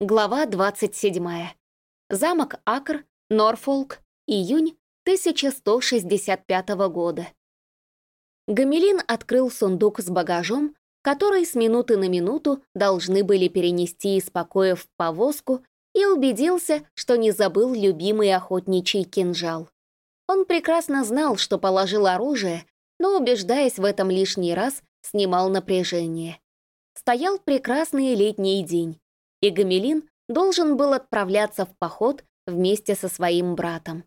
Глава 27. Замок Акр, Норфолк, июнь 1165 года. Гамелин открыл сундук с багажом, который с минуты на минуту должны были перенести из покоя в повозку, и убедился, что не забыл любимый охотничий кинжал. Он прекрасно знал, что положил оружие, но, убеждаясь в этом лишний раз, снимал напряжение. Стоял прекрасный летний день, и Гамелин должен был отправляться в поход вместе со своим братом.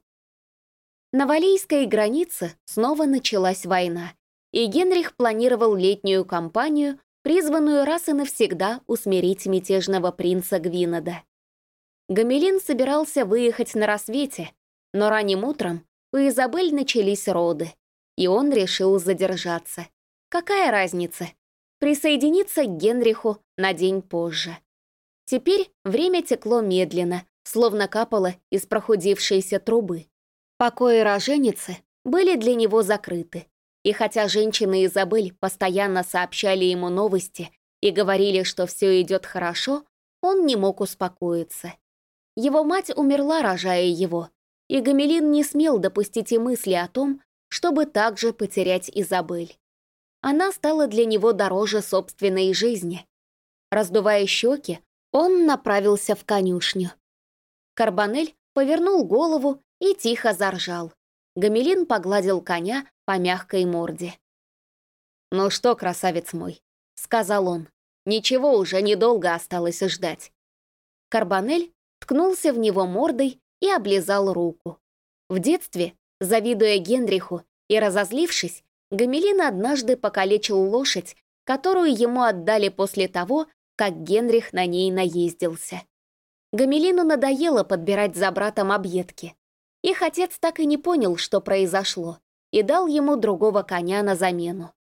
На Валийской границе снова началась война, и Генрих планировал летнюю кампанию, призванную раз и навсегда усмирить мятежного принца Гвинода. Гамелин собирался выехать на рассвете, но ранним утром у Изабель начались роды, и он решил задержаться. Какая разница? Присоединиться к Генриху на день позже. Теперь время текло медленно, словно капало из прохудившейся трубы. Покои роженицы были для него закрыты. И хотя женщины Изабель постоянно сообщали ему новости и говорили, что все идет хорошо, он не мог успокоиться. Его мать умерла, рожая его, и Гамелин не смел допустить и мысли о том, чтобы также потерять Изабель. Она стала для него дороже собственной жизни. Раздувая щеки, он направился в конюшню. Карбонель повернул голову и тихо заржал. Гамелин погладил коня по мягкой морде. «Ну что, красавец мой», — сказал он, — «ничего уже недолго осталось ждать». Карбонель ткнулся в него мордой и облизал руку. В детстве, завидуя Генриху и разозлившись, Гамелин однажды покалечил лошадь, которую ему отдали после того, как Генрих на ней наездился. Гамелину надоело подбирать за братом объедки. Их отец так и не понял, что произошло, и дал ему другого коня на замену.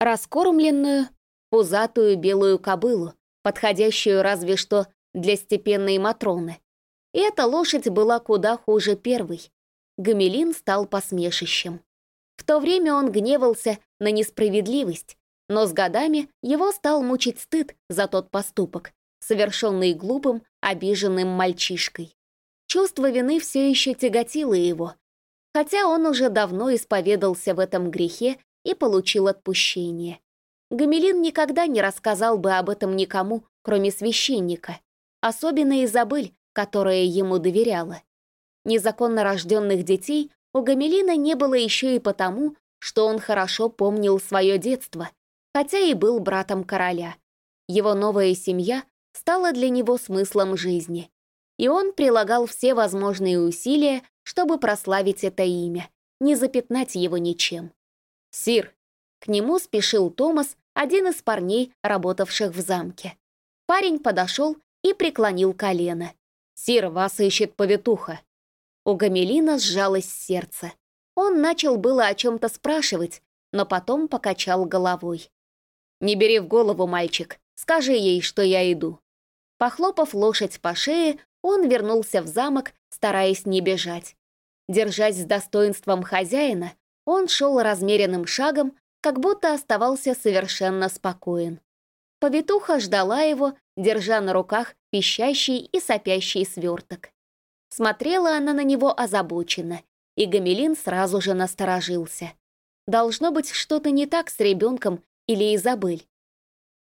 Раскормленную, пузатую белую кобылу, подходящую разве что для степенной Матроны. И эта лошадь была куда хуже первой. Гамелин стал посмешищем. В то время он гневался на несправедливость, но с годами его стал мучить стыд за тот поступок, совершенный глупым, обиженным мальчишкой. Чувство вины все еще тяготило его, хотя он уже давно исповедался в этом грехе и получил отпущение. Гамелин никогда не рассказал бы об этом никому, кроме священника, особенно Изабель, которая ему доверяла. Незаконно рожденных детей у Гамелина не было еще и потому, что он хорошо помнил свое детство — хотя и был братом короля. Его новая семья стала для него смыслом жизни, и он прилагал все возможные усилия, чтобы прославить это имя, не запятнать его ничем. «Сир!» К нему спешил Томас, один из парней, работавших в замке. Парень подошел и преклонил колено. «Сир, вас ищет повитуха». У Гамелина сжалось сердце. Он начал было о чем-то спрашивать, но потом покачал головой. «Не бери в голову, мальчик, скажи ей, что я иду». Похлопав лошадь по шее, он вернулся в замок, стараясь не бежать. Держась с достоинством хозяина, он шел размеренным шагом, как будто оставался совершенно спокоен. Повитуха ждала его, держа на руках пищащий и сопящий сверток. Смотрела она на него озабоченно, и Гамелин сразу же насторожился. Должно быть что-то не так с ребенком или Изабель.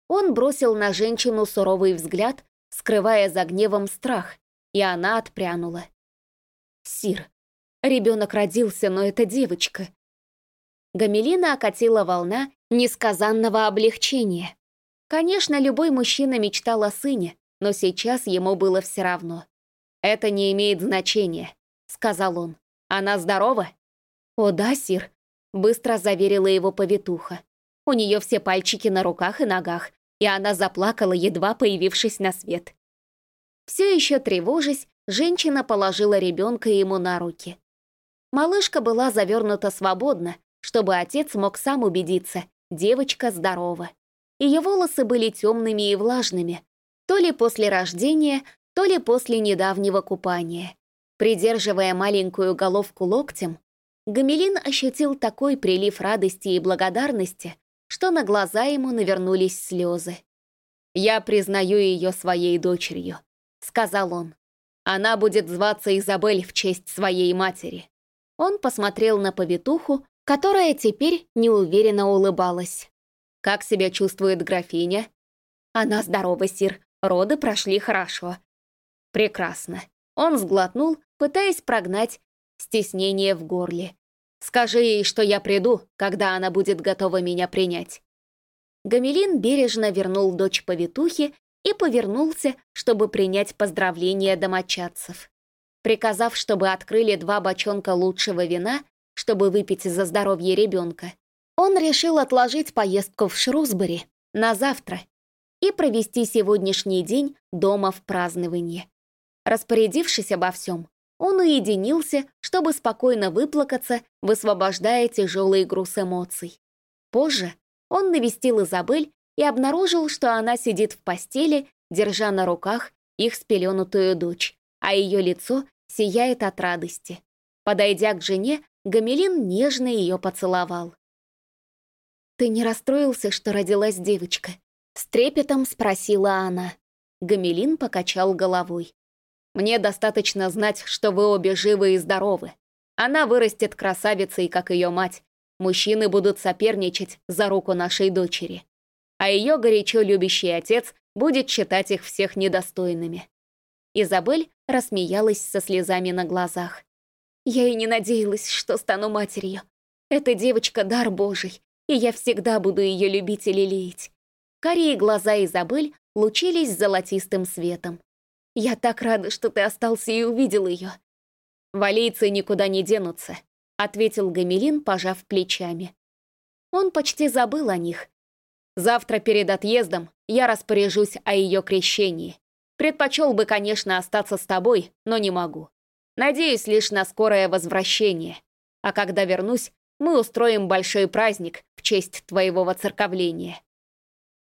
Он бросил на женщину суровый взгляд, скрывая за гневом страх, и она отпрянула. «Сир, ребенок родился, но это девочка». Гамелина окатила волна несказанного облегчения. Конечно, любой мужчина мечтал о сыне, но сейчас ему было все равно. «Это не имеет значения», — сказал он. «Она здорова?» «О да, сир», — быстро заверила его повитуха. У нее все пальчики на руках и ногах, и она заплакала, едва появившись на свет. Все еще тревожась, женщина положила ребенка ему на руки. Малышка была завернута свободно, чтобы отец мог сам убедиться, девочка здорова. Ее волосы были темными и влажными, то ли после рождения, то ли после недавнего купания. Придерживая маленькую головку локтем, Гамелин ощутил такой прилив радости и благодарности, что на глаза ему навернулись слезы. «Я признаю ее своей дочерью», сказал он. «Она будет зваться Изабель в честь своей матери». Он посмотрел на повитуху, которая теперь неуверенно улыбалась. «Как себя чувствует графиня?» «Она здорова, сир. Роды прошли хорошо». «Прекрасно». Он сглотнул, пытаясь прогнать стеснение в горле. «Скажи ей, что я приду, когда она будет готова меня принять». Гамелин бережно вернул дочь повитухе и повернулся, чтобы принять поздравления домочадцев. Приказав, чтобы открыли два бочонка лучшего вина, чтобы выпить за здоровье ребенка, он решил отложить поездку в Шрусбери на завтра и провести сегодняшний день дома в праздновании. Распорядившись обо всем, он уединился, чтобы спокойно выплакаться, высвобождая тяжелый груз эмоций. Позже он навестил Изабель и обнаружил, что она сидит в постели, держа на руках их спеленутую дочь, а ее лицо сияет от радости. Подойдя к жене, Гамелин нежно ее поцеловал. «Ты не расстроился, что родилась девочка?» С трепетом спросила она. Гамелин покачал головой. «Мне достаточно знать, что вы обе живы и здоровы. Она вырастет красавицей, как ее мать. Мужчины будут соперничать за руку нашей дочери. А ее горячо любящий отец будет считать их всех недостойными». Изабель рассмеялась со слезами на глазах. «Я и не надеялась, что стану матерью. Эта девочка — дар Божий, и я всегда буду ее любить и лелеять. Карие глаза Изабель лучились золотистым светом. «Я так рада, что ты остался и увидел ее». «Валийцы никуда не денутся», — ответил Гамелин, пожав плечами. Он почти забыл о них. «Завтра перед отъездом я распоряжусь о ее крещении. Предпочел бы, конечно, остаться с тобой, но не могу. Надеюсь лишь на скорое возвращение. А когда вернусь, мы устроим большой праздник в честь твоего воцерковления.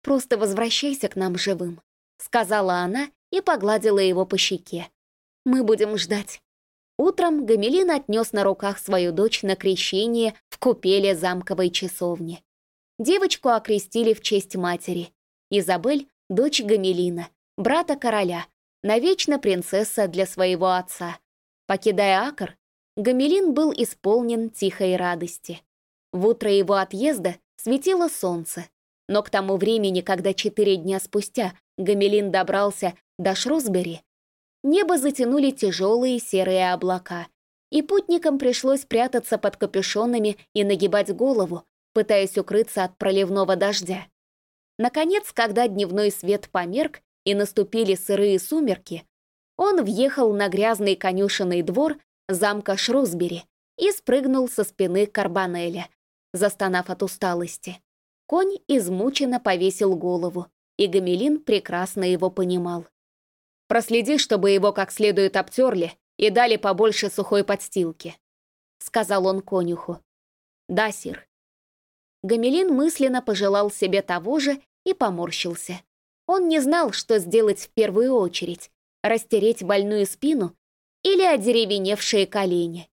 Просто возвращайся к нам живым», — сказала она и погладила его по щеке. «Мы будем ждать». Утром Гамелин отнес на руках свою дочь на крещение в купеле замковой часовни. Девочку окрестили в честь матери. Изабель — дочь Гамелина, брата короля, навечно принцесса для своего отца. Покидая Акр, Гамелин был исполнен тихой радости. В утро его отъезда светило солнце, но к тому времени, когда четыре дня спустя Гамелин добрался до Шрусбери, небо затянули тяжелые серые облака, и путникам пришлось прятаться под капюшонами и нагибать голову, пытаясь укрыться от проливного дождя. Наконец, когда дневной свет померк и наступили сырые сумерки, он въехал на грязный конюшенный двор замка Шрусбери и спрыгнул со спины Карбанеля, застонав от усталости. Конь измученно повесил голову, и Гамелин прекрасно его понимал. «Проследи, чтобы его как следует обтерли и дали побольше сухой подстилки», — сказал он конюху. «Да, сир». Гамелин мысленно пожелал себе того же и поморщился. Он не знал, что сделать в первую очередь — растереть больную спину или одеревеневшие колени.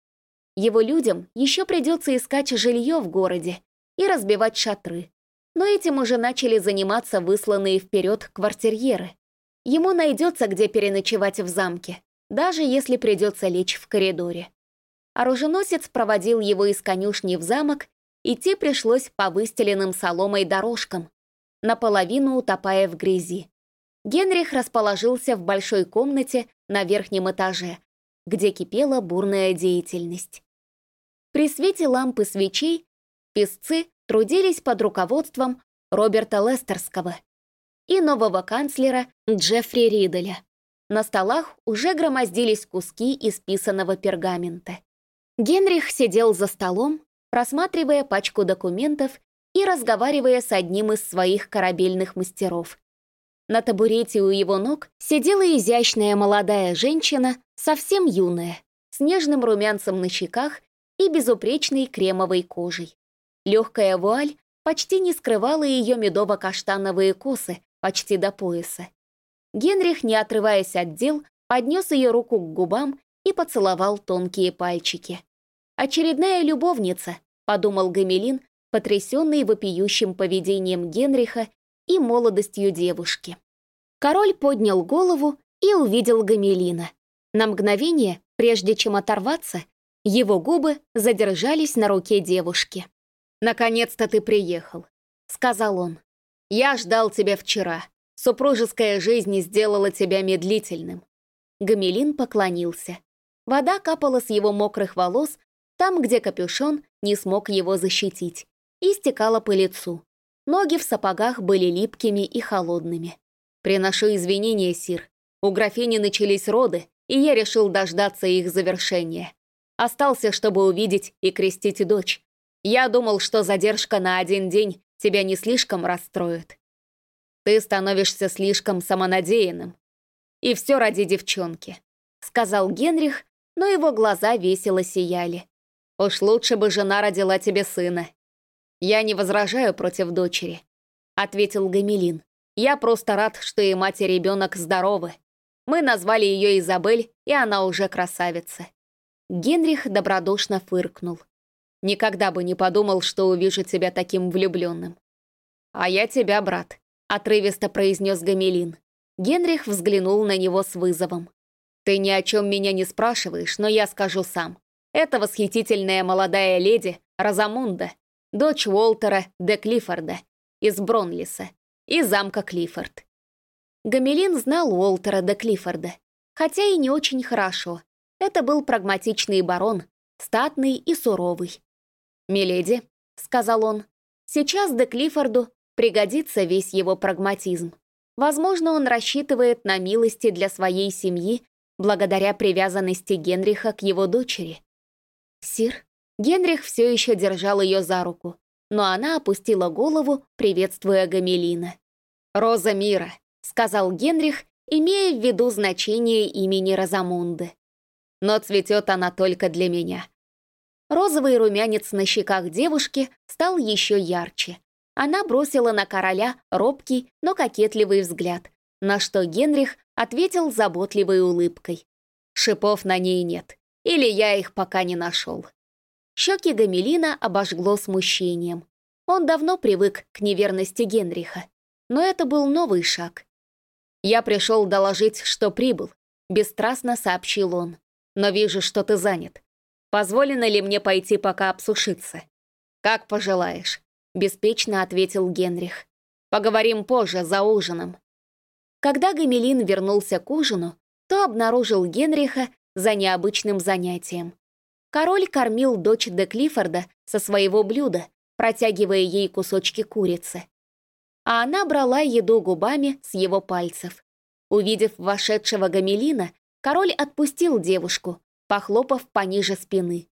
Его людям еще придется искать жилье в городе и разбивать шатры. Но этим уже начали заниматься высланные вперед квартирьеры. Ему найдется, где переночевать в замке, даже если придется лечь в коридоре. Оруженосец проводил его из конюшни в замок, идти пришлось по выстеленным соломой дорожкам, наполовину утопая в грязи. Генрих расположился в большой комнате на верхнем этаже, где кипела бурная деятельность. При свете лампы свечей песцы трудились под руководством Роберта Лестерского и нового канцлера Джеффри Риделя. На столах уже громоздились куски исписанного пергамента. Генрих сидел за столом, просматривая пачку документов и разговаривая с одним из своих корабельных мастеров. На табурете у его ног сидела изящная молодая женщина, совсем юная, с нежным румянцем на щеках и безупречной кремовой кожей. Легкая вуаль почти не скрывала ее медово-каштановые косы почти до пояса. Генрих, не отрываясь от дел, поднес ее руку к губам и поцеловал тонкие пальчики. «Очередная любовница», — подумал Гамелин, потрясенный вопиющим поведением Генриха и молодостью девушки. Король поднял голову и увидел Гамелина. На мгновение, прежде чем оторваться, его губы задержались на руке девушки. «Наконец-то ты приехал», — сказал он. «Я ждал тебя вчера. Супружеская жизнь сделала тебя медлительным». Гамелин поклонился. Вода капала с его мокрых волос там, где капюшон не смог его защитить, и стекала по лицу. Ноги в сапогах были липкими и холодными. «Приношу извинения, Сир. У графини начались роды, и я решил дождаться их завершения. Остался, чтобы увидеть и крестить дочь. Я думал, что задержка на один день тебя не слишком расстроит. Ты становишься слишком самонадеянным. И все ради девчонки», — сказал Генрих, но его глаза весело сияли. «Уж лучше бы жена родила тебе сына». «Я не возражаю против дочери», — ответил Гамелин. «Я просто рад, что и мать и ребенок здоровы. Мы назвали ее Изабель, и она уже красавица». Генрих добродушно фыркнул. «Никогда бы не подумал, что увижу тебя таким влюбленным». «А я тебя, брат», — отрывисто произнес Гамелин. Генрих взглянул на него с вызовом. «Ты ни о чем меня не спрашиваешь, но я скажу сам. Это восхитительная молодая леди Розамунда, дочь Уолтера де Клиффорда из Бронлиса и замка Клиффорд. Гамелин знал Уолтера де Клиффорда, хотя и не очень хорошо. Это был прагматичный барон, статный и суровый. «Миледи», — сказал он, — «сейчас де Клиффорду пригодится весь его прагматизм. Возможно, он рассчитывает на милости для своей семьи благодаря привязанности Генриха к его дочери. Сир, Генрих все еще держал ее за руку, но она опустила голову, приветствуя Гамелина. «Роза мира», — сказал Генрих, имея в виду значение имени Розамунды. «Но цветет она только для меня». Розовый румянец на щеках девушки стал еще ярче. Она бросила на короля робкий, но кокетливый взгляд, на что Генрих ответил заботливой улыбкой. «Шипов на ней нет, или я их пока не нашел». Щеки Гамелина обожгло смущением. Он давно привык к неверности Генриха, но это был новый шаг. «Я пришел доложить, что прибыл», — бесстрастно сообщил он. «Но вижу, что ты занят. Позволено ли мне пойти пока обсушиться?» «Как пожелаешь», — беспечно ответил Генрих. «Поговорим позже, за ужином». Когда Гамелин вернулся к ужину, то обнаружил Генриха за необычным занятием. Король кормил дочь де Клиффорда со своего блюда, протягивая ей кусочки курицы а она брала еду губами с его пальцев. Увидев вошедшего Гамелина, король отпустил девушку, похлопав пониже спины,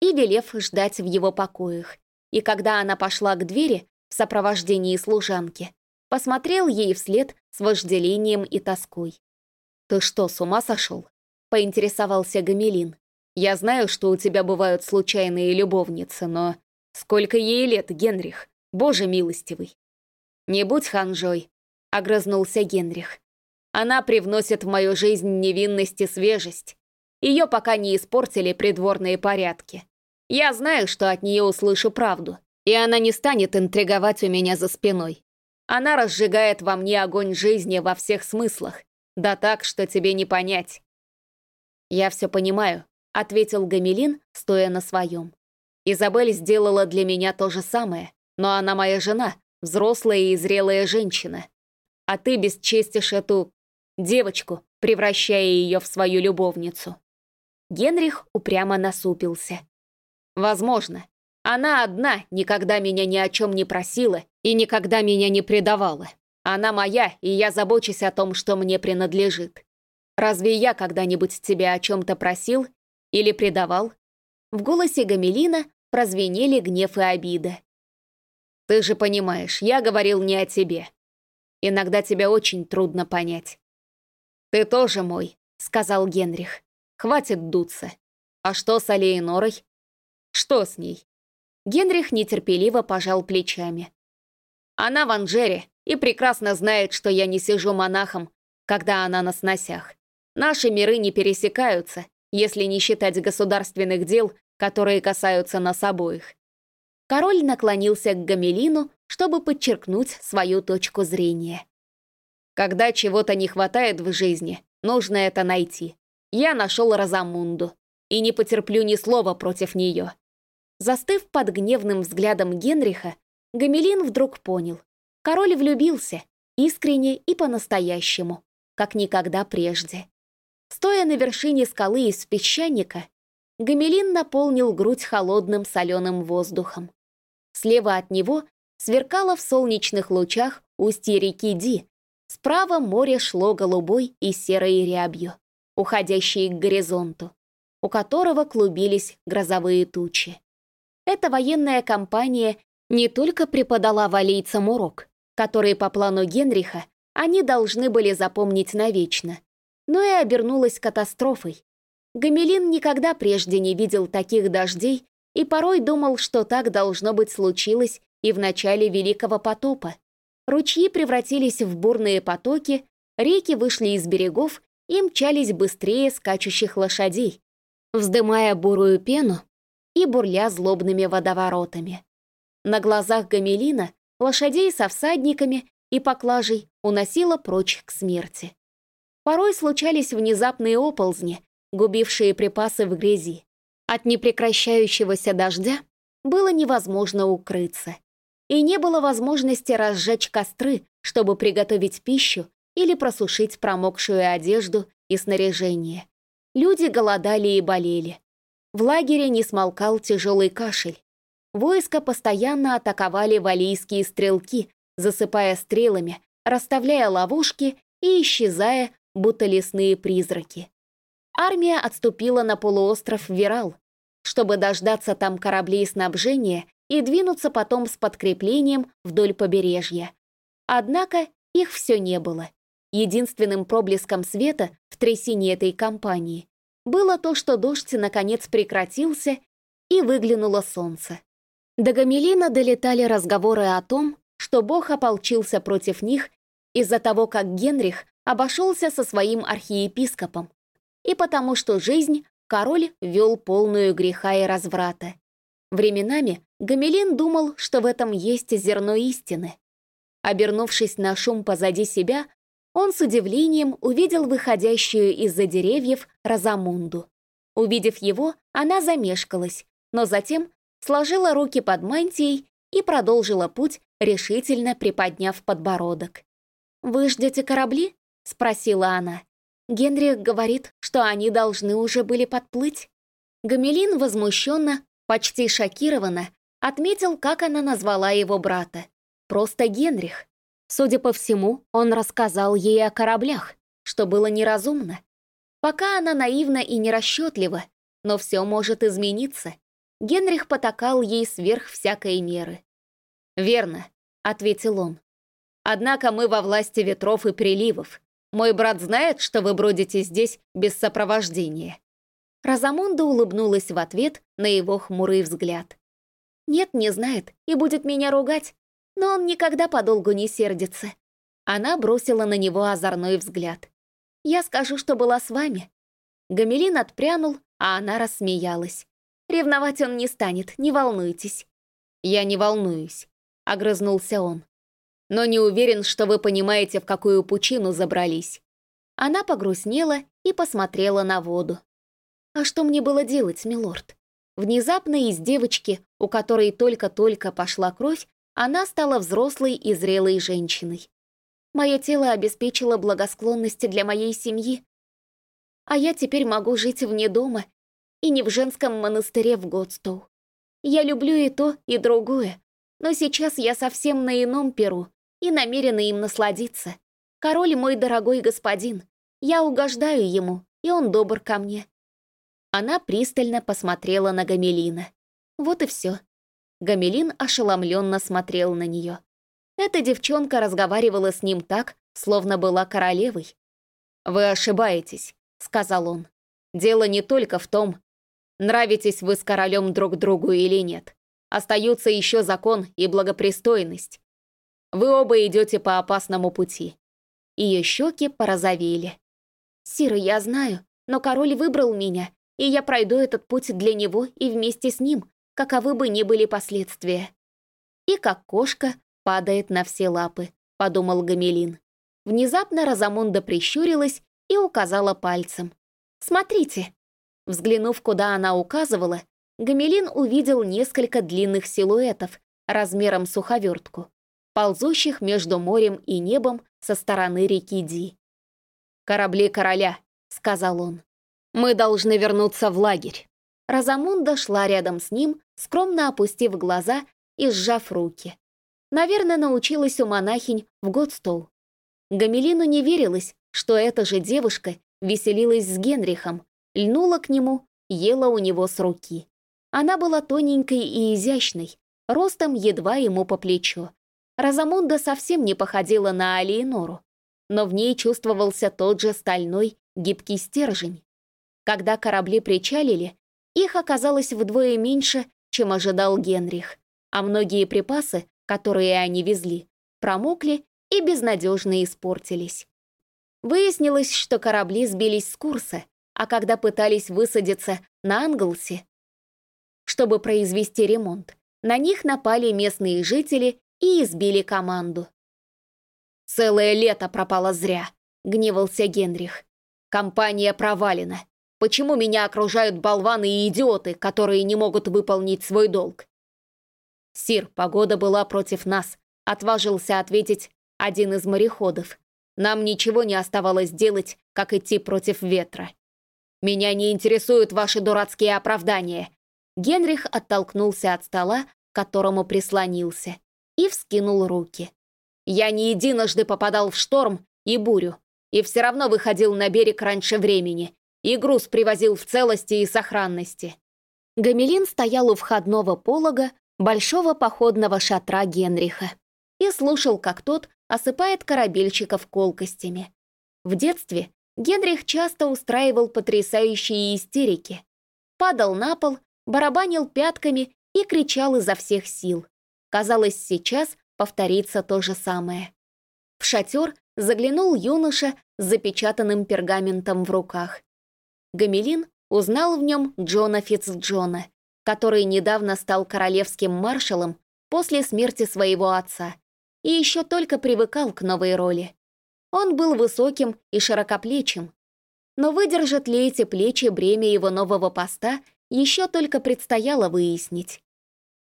и велев ждать в его покоях. И когда она пошла к двери в сопровождении служанки, посмотрел ей вслед с вожделением и тоской. «Ты что, с ума сошел?» — поинтересовался Гамелин. «Я знаю, что у тебя бывают случайные любовницы, но... Сколько ей лет, Генрих? Боже милостивый!» «Не будь ханжой», — огрызнулся Генрих. «Она привносит в мою жизнь невинность и свежесть. Ее пока не испортили придворные порядки. Я знаю, что от нее услышу правду, и она не станет интриговать у меня за спиной. Она разжигает во мне огонь жизни во всех смыслах, да так, что тебе не понять». «Я все понимаю», — ответил Гамелин, стоя на своем. «Изабель сделала для меня то же самое, но она моя жена, взрослая и зрелая женщина. А ты бесчестишь эту девочку, превращая ее в свою любовницу. Генрих упрямо насупился. Возможно. Она одна никогда меня ни о чем не просила и никогда меня не предавала. Она моя, и я забочусь о том, что мне принадлежит. Разве я когда-нибудь тебя о чем-то просил или предавал? В голосе Гамелина прозвенели гнев и обида. Ты же понимаешь, я говорил не о тебе. Иногда тебя очень трудно понять. Ты тоже мой, сказал Генрих. Хватит дуться. А что с Алеинорой? Что с ней? Генрих нетерпеливо пожал плечами. Она в Анжере и прекрасно знает, что я не сижу монахом, когда она на сносях. Наши миры не пересекаются, если не считать государственных дел, которые касаются нас обоих. Король наклонился к Гамелину, чтобы подчеркнуть свою точку зрения. Когда чего-то не хватает в жизни, Нужно это найти. Я нашел Розамунду и не потерплю ни слова против нее». Застыв под гневным взглядом Генриха, Гамелин вдруг понял. Король влюбился, искренне и по-настоящему, как никогда прежде. Стоя на вершине скалы из песчаника, Гамелин наполнил грудь холодным соленым воздухом. Слева от него сверкало в солнечных лучах устье реки Ди, справа море шло голубой и серой рябью, уходящей к горизонту, у которого клубились грозовые тучи. Эта военная кампания не только преподала валийцам урок, который по плану Генриха они должны были запомнить навечно, но и обернулась катастрофой. Гамелин никогда прежде не видел таких дождей и порой думал, что так должно быть случилось и в начале Великого потопа. Ручьи превратились в бурные потоки, реки вышли из берегов и мчались быстрее скачущих лошадей, вздымая бурую пену и бурля злобными водоворотами. На глазах Гамелина лошадей со всадниками и поклажей уносило прочь к смерти. Порой случались внезапные оползни, губившие припасы в грязи. От непрекращающегося дождя было невозможно укрыться. И не было возможности разжечь костры, чтобы приготовить пищу или просушить промокшую одежду и снаряжение. Люди голодали и болели. В лагере не смолкал тяжелый кашель. Войско постоянно атаковали валийские стрелки, засыпая стрелами, расставляя ловушки и исчезая будто лесные призраки. Армия отступила на полуостров Вирал, чтобы дождаться там кораблей снабжения и двинуться потом с подкреплением вдоль побережья. Однако их все не было. Единственным проблеском света в трясине этой кампании было то, что дождь наконец прекратился и выглянуло солнце. До Гамелина долетали разговоры о том, что Бог ополчился против них из-за того, как Генрих обошелся со своим архиепископом, и потому что жизнь король вел полную греха и разврата. Временами Гамелин думал, что в этом есть зерно истины. Обернувшись на шум позади себя, он с удивлением увидел выходящую из-за деревьев Розамунду. Увидев его, она замешкалась, но затем сложила руки под мантией и продолжила путь, решительно приподняв подбородок. «Вы ждете корабли?» — спросила она. Генрих говорит, что они должны уже были подплыть. Гамелин возмущенно, почти шокированно, отметил, как она назвала его брата. Просто Генрих. Судя по всему, он рассказал ей о кораблях, что было неразумно. Пока она наивна и нерасчетлива, но все может измениться. Генрих потакал ей сверх всякой меры. «Верно», — ответил он. «Однако мы во власти ветров и приливов, мой брат знает, что вы бродите здесь без сопровождения». Розамунда улыбнулась в ответ на его хмурый взгляд. «Нет, не знает и будет меня ругать, но он никогда подолгу не сердится». Она бросила на него озорной взгляд. «Я скажу, что была с вами». Гамелин отпрянул, а она рассмеялась. «Ревновать он не станет, не волнуйтесь». «Я не волнуюсь», — огрызнулся он но не уверен, что вы понимаете, в какую пучину забрались». Она погрустнела и посмотрела на воду. «А что мне было делать, милорд?» Внезапно из девочки, у которой только-только пошла кровь, она стала взрослой и зрелой женщиной. Мое тело обеспечило благосклонности для моей семьи, а я теперь могу жить вне дома и не в женском монастыре в Годстоу. Я люблю и то, и другое, но сейчас я совсем на ином перу, и намерена им насладиться. Король мой дорогой господин, я угождаю ему, и он добр ко мне». Она пристально посмотрела на Гамелина. Вот и все. Гамелин ошеломленно смотрел на нее. Эта девчонка разговаривала с ним так, словно была королевой. «Вы ошибаетесь», — сказал он. «Дело не только в том, нравитесь вы с королем друг другу или нет. Остаются еще закон и благопристойность. Вы оба идете по опасному пути». Ее щеки порозовели. «Сира, я знаю, но король выбрал меня, и я пройду этот путь для него и вместе с ним, каковы бы ни были последствия». «И как кошка падает на все лапы», — подумал Гамелин. Внезапно Розамунда прищурилась и указала пальцем. «Смотрите!» Взглянув, куда она указывала, Гамелин увидел несколько длинных силуэтов размером суховертку, ползущих между морем и небом со стороны реки Ди. «Корабли короля», — сказал он. «Мы должны вернуться в лагерь». Розамунда шла рядом с ним, скромно опустив глаза и сжав руки. Наверное, научилась у монахинь в Годстоу. Гамелину не верилось, что эта же девушка веселилась с Генрихом, льнула к нему, ела у него с руки. Она была тоненькой и изящной, ростом едва ему по плечу. Розамунда совсем не походила на Алиенору, но в ней чувствовался тот же стальной, гибкий стержень. Когда корабли причалили, их оказалось вдвое меньше, чем ожидал Генрих, а многие припасы, которые они везли, промокли и безнадежно испортились. Выяснилось, что корабли сбились с курса, а когда пытались высадиться на Англсе, чтобы произвести ремонт, на них напали местные жители и избили команду. «Целое лето пропало зря», — гневался Генрих. «Компания провалена. Почему меня окружают болваны и идиоты, которые не могут выполнить свой долг?» «Сир, погода была против нас», — отважился ответить один из мореходов. «Нам ничего не оставалось делать, как идти против ветра». «Меня не интересуют ваши дурацкие оправдания». Генрих оттолкнулся от стола, к которому прислонился, и вскинул руки. «Я не единожды попадал в шторм и бурю, и все равно выходил на берег раньше времени, и груз привозил в целости и сохранности». Гамелин стоял у входного полога большого походного шатра Генриха и слушал, как тот осыпает корабельщиков колкостями. В детстве Генрих часто устраивал потрясающие истерики. Падал на пол, барабанил пятками и кричал изо всех сил. Казалось, сейчас повторится то же самое. В шатер заглянул юноша с запечатанным пергаментом в руках. Гамелин узнал в нем Джона Фицджона, который недавно стал королевским маршалом после смерти своего отца и еще только привыкал к новой роли. Он был высоким и широкоплечим, но выдержат ли эти плечи бремя его нового поста, еще только предстояло выяснить.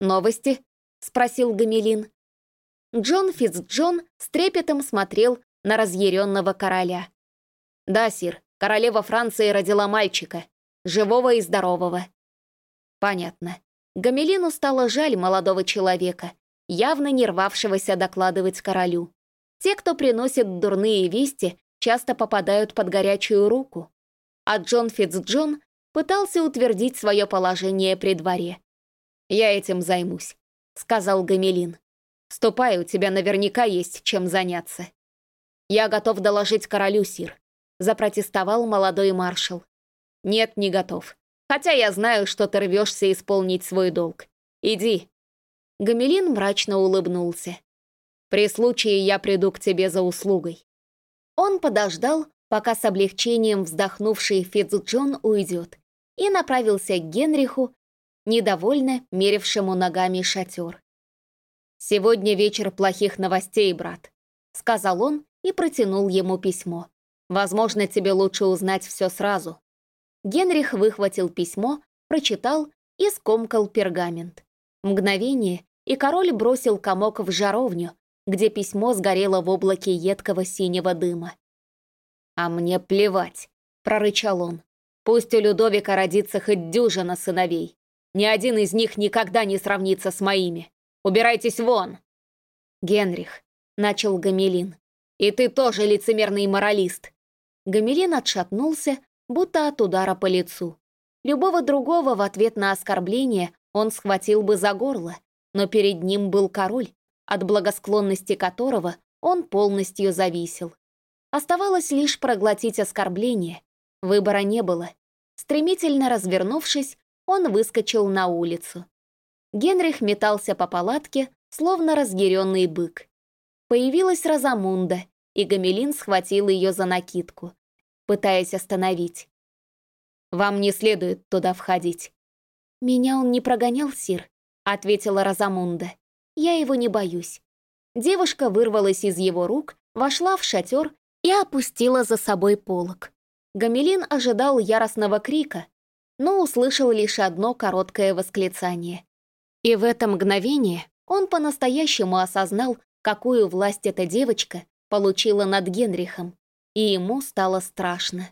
«Новости?» — спросил Гамелин. Джон Фицджон с трепетом смотрел на разъяренного короля. «Да, сир, королева Франции родила мальчика, живого и здорового. Понятно. Гамелину стало жаль молодого человека, явно не рвавшегося докладывать королю. Те, кто приносит дурные вести, часто попадают под горячую руку. А Джон Фитцджон пытался утвердить свое положение при дворе. «Я этим займусь», — сказал Гамелин. «Ступай, у тебя наверняка есть чем заняться». «Я готов доложить королю, Сир», — запротестовал молодой маршал. «Нет, не готов. Хотя я знаю, что ты рвешься исполнить свой долг. Иди». Гамелин мрачно улыбнулся. «При случае я приду к тебе за услугой». Он подождал, пока с облегчением вздохнувший Фицджон уйдет, и направился к Генриху, недовольно мерившему ногами шатер. «Сегодня вечер плохих новостей, брат», — сказал он и протянул ему письмо. «Возможно, тебе лучше узнать все сразу». Генрих выхватил письмо, прочитал и скомкал пергамент. Мгновение, и король бросил комок в жаровню, где письмо сгорело в облаке едкого синего дыма. «А мне плевать», — прорычал он. «Пусть у Людовика родится хоть дюжина сыновей. Ни один из них никогда не сравнится с моими. Убирайтесь вон!» «Генрих», — начал Гамелин. «И ты тоже лицемерный моралист». Гамелин отшатнулся, будто от удара по лицу. Любого другого в ответ на оскорбление он схватил бы за горло, но перед ним был король, от благосклонности которого он полностью зависел. Оставалось лишь проглотить оскорбление. Выбора не было. Стремительно развернувшись, он выскочил на улицу. Генрих метался по палатке, словно разъяренный бык. Появилась Розамунда, и Гамелин схватил ее за накидку пытаясь остановить. «Вам не следует туда входить». «Меня он не прогонял, Сир», — ответила Розамунда. «Я его не боюсь». Девушка вырвалась из его рук, вошла в шатер и опустила за собой полог. Гамелин ожидал яростного крика, но услышал лишь одно короткое восклицание. И в это мгновение он по-настоящему осознал, какую власть эта девочка получила над Генрихом, и ему стало страшно.